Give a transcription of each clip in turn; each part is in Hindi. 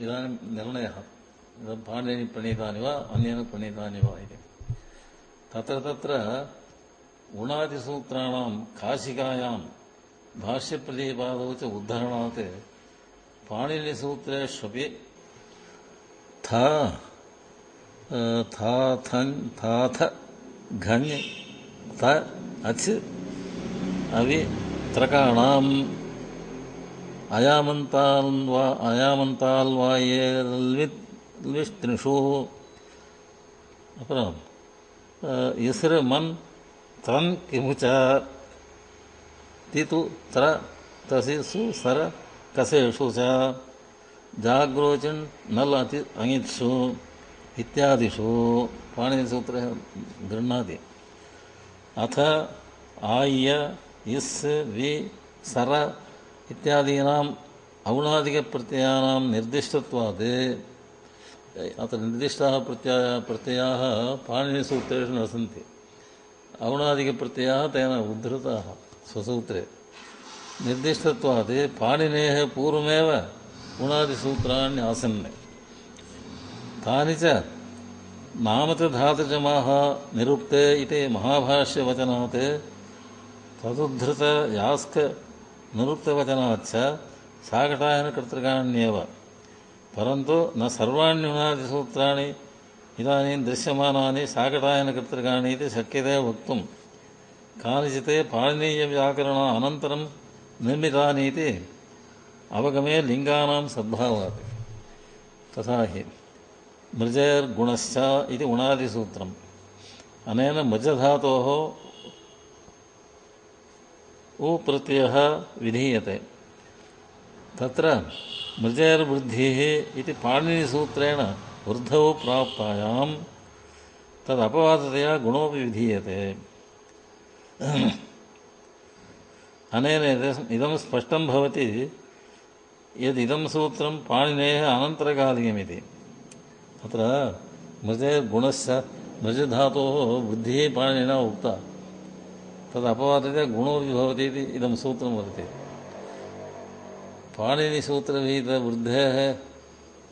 इदानीं निर्णयः। पाणिनि प्रणीतानि वा अन्येन प्रणीतानि वा इति। तत्र तत्र गुणादिसूत्राणां काशिकायां भाष्यप्रतिपादौ च उद्धरणात् पाणिनिसूत्रेष्वपि था अ, था थन् थाथ घञ् थ अच् अवि त्रकाणाम् अयामन्ताल्वा अयामन्ताल्वायेर्विष्णुषु அப்புறம் அஹ், இஸ்ரு மன் தன் கிமுச்ச திது திர தசி சு சர கசேஷு ச जाग्रोचन् नल् अति अङित्सु इत्यादिषु पाणिनिसूत्रे गृह्णाति अथ आय्य इस् वि सर इत्यादीनाम् औणादिकप्रत्ययानां निर्दिष्टत्वात्। अत्र निर्दिष्टाः प्रत्यय, प्रत्ययाः पाणिनिसूत्रेषु न सन्ति। औणादिकप्रत्ययाः तेन उद्धृताः स्वसूत्रे। निर्दिष्टत्वात् पाणिनेः पूर्वमेव गुणादिसूत्राणि आसन्। तानि च नामतधातुजमाः निरुक्ते इति महाभाष्यवचनात् तदुद्धृतयास्क నిరుక్తవచనవచ్చ సాకటాయన కర్తృకాణ్యేవ పరంతు నా సర్వాణ్యునాది సూత్రాన్ని ఇదానీ దృశ్యమానాన్ని సాకటాయన కర్తృకాణి ఇది శక్యతే వక్తం. కానిచితే పాళనీయ వ్యాకరణ అనంతరం నిర్మితానీతి అవగమే లింగానాం సద్భావాత్ తథా హి. ఇది ఉణాది సూత్రం. అనైన మృజధాతో मृजधातोः उप्रत्ययः विधीयते। तत्र मृजेर्वृद्धिः इति पाणिनिसूत्रेण वृद्धौ प्राप्तायां तदपवादतया गुणोपि विधीयते। अनेन इदं- स्पष्टं भवति यदिदं सूत्रं पाणिनेः अनन्तरकालिकमिति। तत्र मृजेर्गुणस्य मृजधातोः वृद्धिः पाणिनिना उक्ता। तदपवादतया गुणोपि भवति इति इदं सूत्रं वर्तते। पाणिनिसूत्रविहितवृद्धेः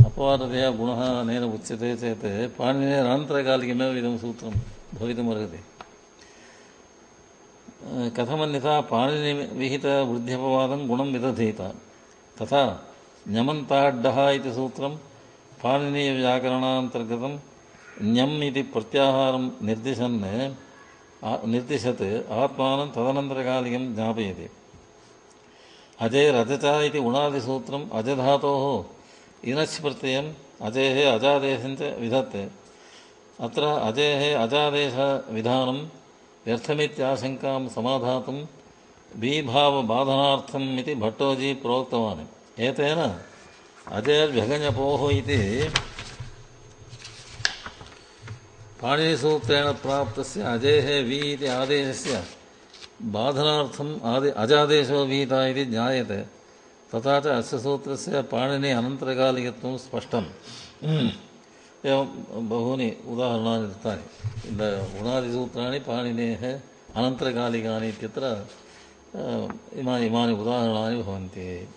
अपवादतया गुणः अनेन उच्यते चेत् पाणिनेः अनन्तरकालिकमेव इदं सूत्रं भवितुमर्हति कथमन्यथा पाणिनिविहितवृद्ध्यपवादं गुणं विदधीत। तथा ञमन्ताड्डः इति सूत्रं पाणिनीयव्याकरणान्तर्गतं ञम् इति प्रत्याहारं निर्दिशन् నిర్దిశత్ ఆత్మానం తదనంతరకాలికం జ్ఞాపయతి. అజే రజచ ఇది ఉణాది సూత్రం అజధాతో ఇనచ్ ప్రత్యయం అజేహ అజాదేశంచ విధత్తే అత్ర అజే అజాదేశ విధానం వ్యర్థమిత్యాశంకాం బీభావ బాధనార్థం ఇది భట్టోజీ ప్రోక్తవాన్. ఏతేన అజయర్వ్యగజపోహ ఇది पाणिनिसूत्रेण प्राप्तस्य अजेः वि इति आदेशस्य बाधनार्थम् आदि अजादेशो विहिता इति ज्ञायते। तथा च अस्य सूत्रस्य पाणिनि अनन्तरकालिकत्वं स्पष्टम्। एवं बहूनि उदाहरणानि दत्तानि। गुणादिसूत्राणि पाणिनेः अनन्तरकालिकानि इत्यत्र इमानि इमानि उदाहरणानि भवन्ति।